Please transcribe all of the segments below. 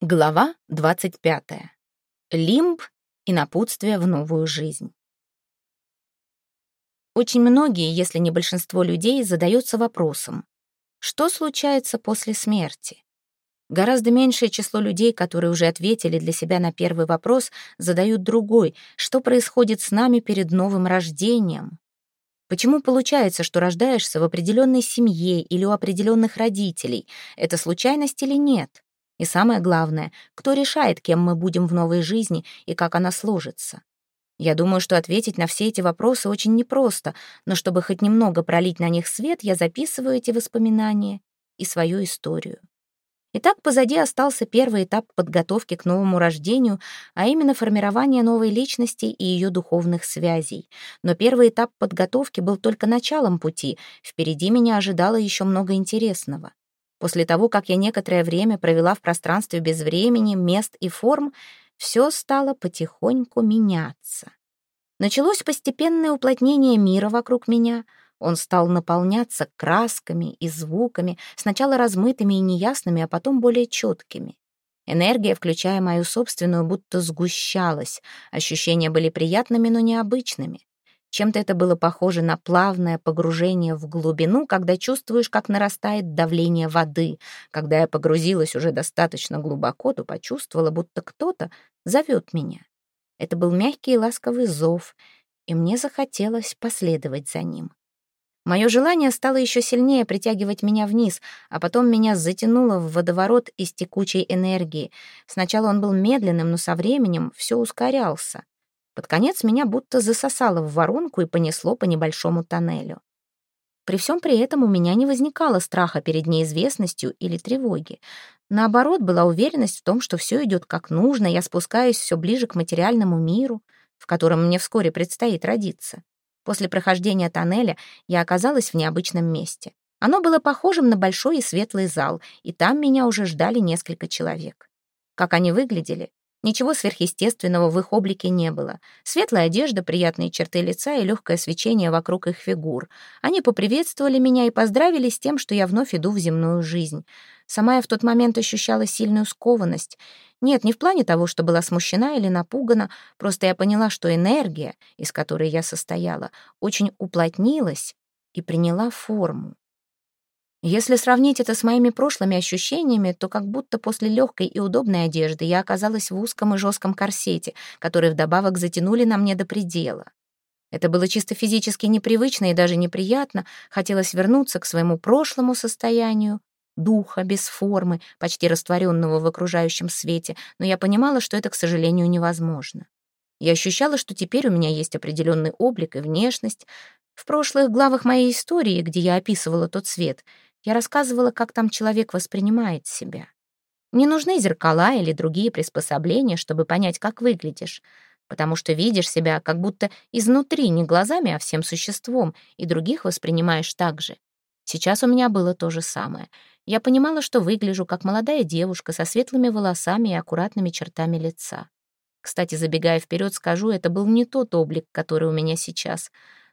Глава 25. Лимб и напутствие в новую жизнь. Очень многие, если не большинство людей, задаются вопросом, что случается после смерти? Гораздо меньшее число людей, которые уже ответили для себя на первый вопрос, задают другой, что происходит с нами перед новым рождением? Почему получается, что рождаешься в определенной семье или у определенных родителей? Это случайность или нет? И самое главное, кто решает, кем мы будем в новой жизни и как она сложится? Я думаю, что ответить на все эти вопросы очень непросто, но чтобы хоть немного пролить на них свет, я записываю эти воспоминания и свою историю. Итак, позади остался первый этап подготовки к новому рождению, а именно формирование новой личности и ее духовных связей. Но первый этап подготовки был только началом пути, впереди меня ожидало еще много интересного. После того, как я некоторое время провела в пространстве без времени, мест и форм, все стало потихоньку меняться. Началось постепенное уплотнение мира вокруг меня. Он стал наполняться красками и звуками, сначала размытыми и неясными, а потом более четкими. Энергия, включая мою собственную, будто сгущалась. Ощущения были приятными, но необычными. Чем-то это было похоже на плавное погружение в глубину, когда чувствуешь, как нарастает давление воды. Когда я погрузилась уже достаточно глубоко, то почувствовала, будто кто-то зовет меня. Это был мягкий и ласковый зов, и мне захотелось последовать за ним. Мое желание стало еще сильнее притягивать меня вниз, а потом меня затянуло в водоворот из текучей энергии. Сначала он был медленным, но со временем все ускорялся. Под конец меня будто засосало в воронку и понесло по небольшому тоннелю. При всем при этом у меня не возникало страха перед неизвестностью или тревоги. Наоборот, была уверенность в том, что все идет как нужно, я спускаюсь все ближе к материальному миру, в котором мне вскоре предстоит родиться. После прохождения тоннеля я оказалась в необычном месте. Оно было похожим на большой и светлый зал, и там меня уже ждали несколько человек. Как они выглядели, Ничего сверхъестественного в их облике не было. Светлая одежда, приятные черты лица и легкое свечение вокруг их фигур. Они поприветствовали меня и поздравили с тем, что я вновь иду в земную жизнь. Сама я в тот момент ощущала сильную скованность. Нет, не в плане того, что была смущена или напугана, просто я поняла, что энергия, из которой я состояла, очень уплотнилась и приняла форму. Если сравнить это с моими прошлыми ощущениями, то как будто после легкой и удобной одежды я оказалась в узком и жестком корсете, который вдобавок затянули на мне до предела. Это было чисто физически непривычно и даже неприятно. Хотелось вернуться к своему прошлому состоянию, духа без формы, почти растворенного в окружающем свете, но я понимала, что это, к сожалению, невозможно. Я ощущала, что теперь у меня есть определенный облик и внешность. В прошлых главах моей истории, где я описывала тот свет — я рассказывала, как там человек воспринимает себя. Не нужны зеркала или другие приспособления, чтобы понять, как выглядишь, потому что видишь себя как будто изнутри, не глазами, а всем существом, и других воспринимаешь так же. Сейчас у меня было то же самое. Я понимала, что выгляжу как молодая девушка со светлыми волосами и аккуратными чертами лица. Кстати, забегая вперед, скажу, это был не тот облик, который у меня сейчас.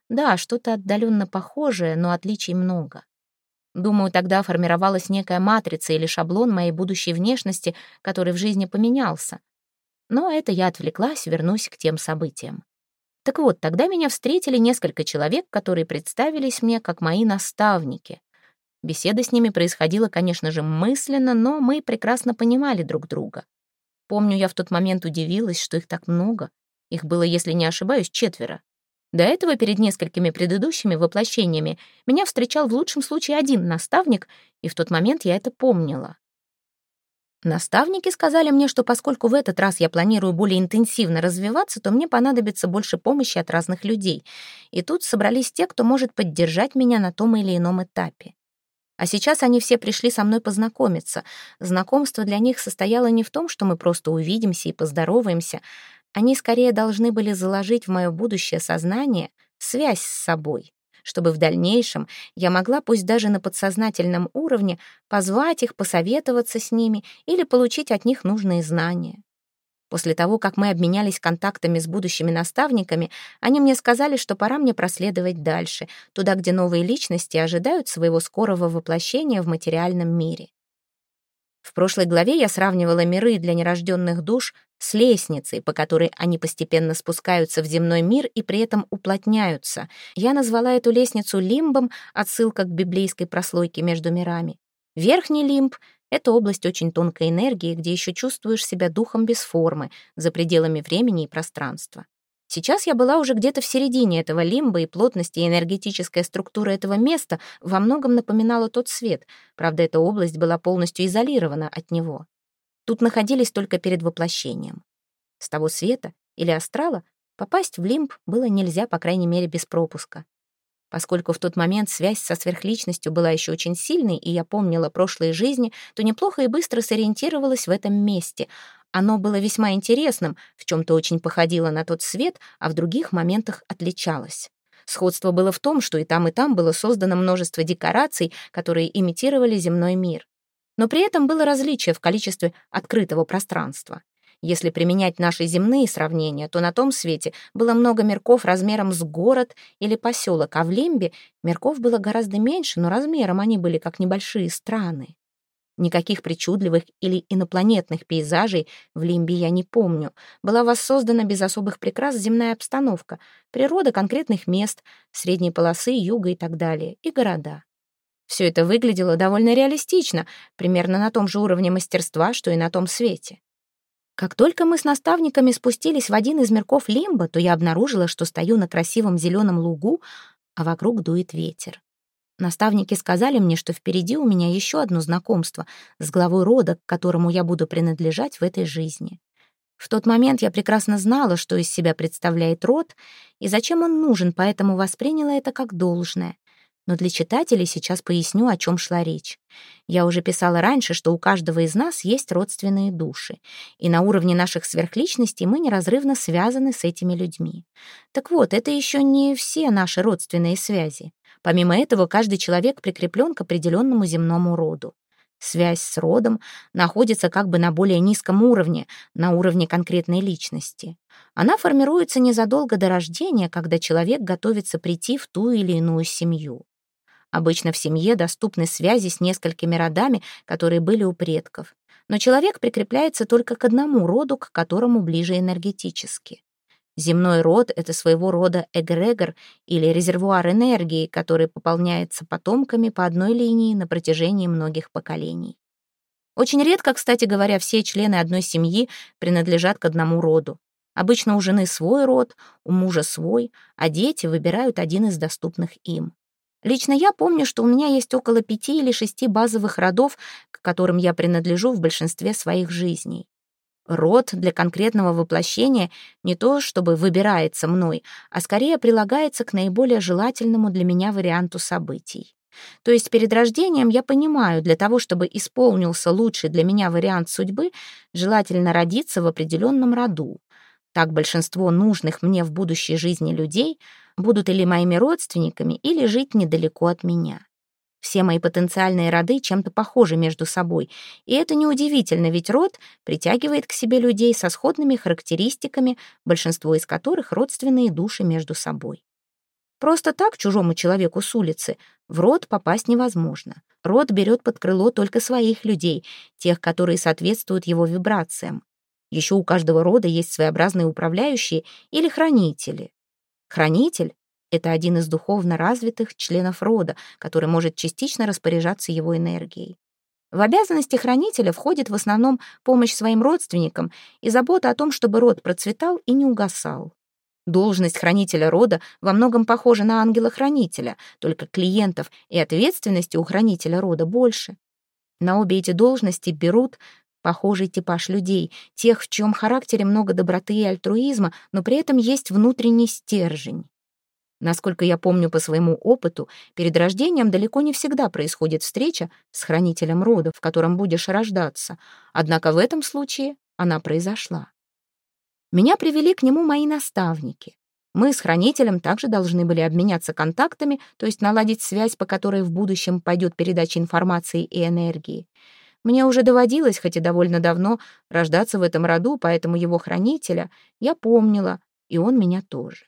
Да, что-то отдаленно похожее, но отличий много. Думаю, тогда формировалась некая матрица или шаблон моей будущей внешности, который в жизни поменялся. Но это я отвлеклась, вернусь к тем событиям. Так вот, тогда меня встретили несколько человек, которые представились мне как мои наставники. Беседа с ними происходила, конечно же, мысленно, но мы прекрасно понимали друг друга. Помню, я в тот момент удивилась, что их так много. Их было, если не ошибаюсь, четверо. До этого, перед несколькими предыдущими воплощениями, меня встречал в лучшем случае один наставник, и в тот момент я это помнила. Наставники сказали мне, что поскольку в этот раз я планирую более интенсивно развиваться, то мне понадобится больше помощи от разных людей. И тут собрались те, кто может поддержать меня на том или ином этапе. А сейчас они все пришли со мной познакомиться. Знакомство для них состояло не в том, что мы просто увидимся и поздороваемся, они скорее должны были заложить в мое будущее сознание связь с собой, чтобы в дальнейшем я могла, пусть даже на подсознательном уровне, позвать их, посоветоваться с ними или получить от них нужные знания. После того, как мы обменялись контактами с будущими наставниками, они мне сказали, что пора мне проследовать дальше, туда, где новые личности ожидают своего скорого воплощения в материальном мире. В прошлой главе я сравнивала миры для нерожденных душ с лестницей, по которой они постепенно спускаются в земной мир и при этом уплотняются. Я назвала эту лестницу лимбом, отсылка к библейской прослойке между мирами. Верхний лимб — это область очень тонкой энергии, где еще чувствуешь себя духом без формы, за пределами времени и пространства. Сейчас я была уже где-то в середине этого лимба, и плотность и энергетическая структура этого места во многом напоминала тот свет. Правда, эта область была полностью изолирована от него. Тут находились только перед воплощением. С того света или астрала попасть в лимб было нельзя, по крайней мере, без пропуска. Поскольку в тот момент связь со сверхличностью была еще очень сильной, и я помнила прошлые жизни, то неплохо и быстро сориентировалась в этом месте. Оно было весьма интересным, в чем-то очень походило на тот свет, а в других моментах отличалось. Сходство было в том, что и там, и там было создано множество декораций, которые имитировали земной мир. Но при этом было различие в количестве открытого пространства. Если применять наши земные сравнения, то на том свете было много мерков размером с город или поселок, а в Лимбе мерков было гораздо меньше, но размером они были как небольшие страны. Никаких причудливых или инопланетных пейзажей в Лимбе я не помню. Была воссоздана без особых прикрас земная обстановка, природа конкретных мест, средней полосы, юга и так далее, и города. Все это выглядело довольно реалистично, примерно на том же уровне мастерства, что и на том свете. Как только мы с наставниками спустились в один из мирков Лимба, то я обнаружила, что стою на красивом зеленом лугу, а вокруг дует ветер. Наставники сказали мне, что впереди у меня еще одно знакомство с главой рода, к которому я буду принадлежать в этой жизни. В тот момент я прекрасно знала, что из себя представляет род и зачем он нужен, поэтому восприняла это как должное. Но для читателей сейчас поясню, о чем шла речь. Я уже писала раньше, что у каждого из нас есть родственные души, и на уровне наших сверхличностей мы неразрывно связаны с этими людьми. Так вот, это еще не все наши родственные связи. Помимо этого, каждый человек прикреплен к определенному земному роду. Связь с родом находится как бы на более низком уровне, на уровне конкретной личности. Она формируется незадолго до рождения, когда человек готовится прийти в ту или иную семью. Обычно в семье доступны связи с несколькими родами, которые были у предков. Но человек прикрепляется только к одному роду, к которому ближе энергетически. Земной род — это своего рода эгрегор или резервуар энергии, который пополняется потомками по одной линии на протяжении многих поколений. Очень редко, кстати говоря, все члены одной семьи принадлежат к одному роду. Обычно у жены свой род, у мужа свой, а дети выбирают один из доступных им. Лично я помню, что у меня есть около пяти или шести базовых родов, к которым я принадлежу в большинстве своих жизней. Род для конкретного воплощения не то чтобы выбирается мной, а скорее прилагается к наиболее желательному для меня варианту событий. То есть перед рождением я понимаю, для того, чтобы исполнился лучший для меня вариант судьбы, желательно родиться в определенном роду. Так большинство нужных мне в будущей жизни людей — будут или моими родственниками, или жить недалеко от меня. Все мои потенциальные роды чем-то похожи между собой, и это неудивительно, ведь род притягивает к себе людей со сходными характеристиками, большинство из которых родственные души между собой. Просто так чужому человеку с улицы в род попасть невозможно. Род берет под крыло только своих людей, тех, которые соответствуют его вибрациям. Еще у каждого рода есть своеобразные управляющие или хранители. Хранитель — это один из духовно развитых членов рода, который может частично распоряжаться его энергией. В обязанности хранителя входит в основном помощь своим родственникам и забота о том, чтобы род процветал и не угасал. Должность хранителя рода во многом похожа на ангела-хранителя, только клиентов и ответственности у хранителя рода больше. На обе эти должности берут похожий типаж людей, тех, в чьем характере много доброты и альтруизма, но при этом есть внутренний стержень. Насколько я помню по своему опыту, перед рождением далеко не всегда происходит встреча с хранителем рода, в котором будешь рождаться, однако в этом случае она произошла. Меня привели к нему мои наставники. Мы с хранителем также должны были обменяться контактами, то есть наладить связь, по которой в будущем пойдет передача информации и энергии. Мне уже доводилось, хоть и довольно давно, рождаться в этом роду, поэтому его хранителя я помнила, и он меня тоже.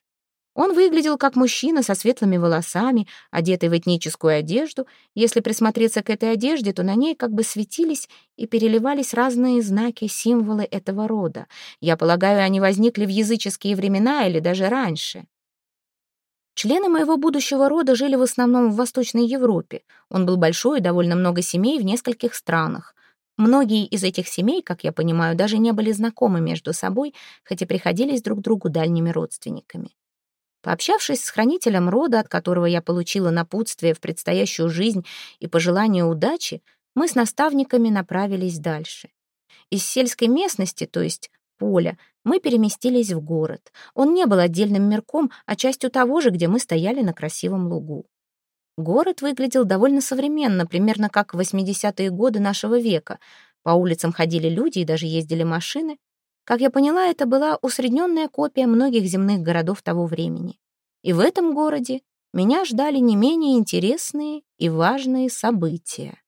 Он выглядел как мужчина со светлыми волосами, одетый в этническую одежду. Если присмотреться к этой одежде, то на ней как бы светились и переливались разные знаки, символы этого рода. Я полагаю, они возникли в языческие времена или даже раньше. Члены моего будущего рода жили в основном в Восточной Европе. Он был большой довольно много семей в нескольких странах. Многие из этих семей, как я понимаю, даже не были знакомы между собой, хотя приходились друг другу дальними родственниками. Пообщавшись с хранителем рода, от которого я получила напутствие в предстоящую жизнь и пожелание удачи, мы с наставниками направились дальше. Из сельской местности, то есть поля, мы переместились в город. Он не был отдельным мирком, а частью того же, где мы стояли на красивом лугу. Город выглядел довольно современно, примерно как в 80-е годы нашего века. По улицам ходили люди и даже ездили машины. Как я поняла, это была усредненная копия многих земных городов того времени. И в этом городе меня ждали не менее интересные и важные события.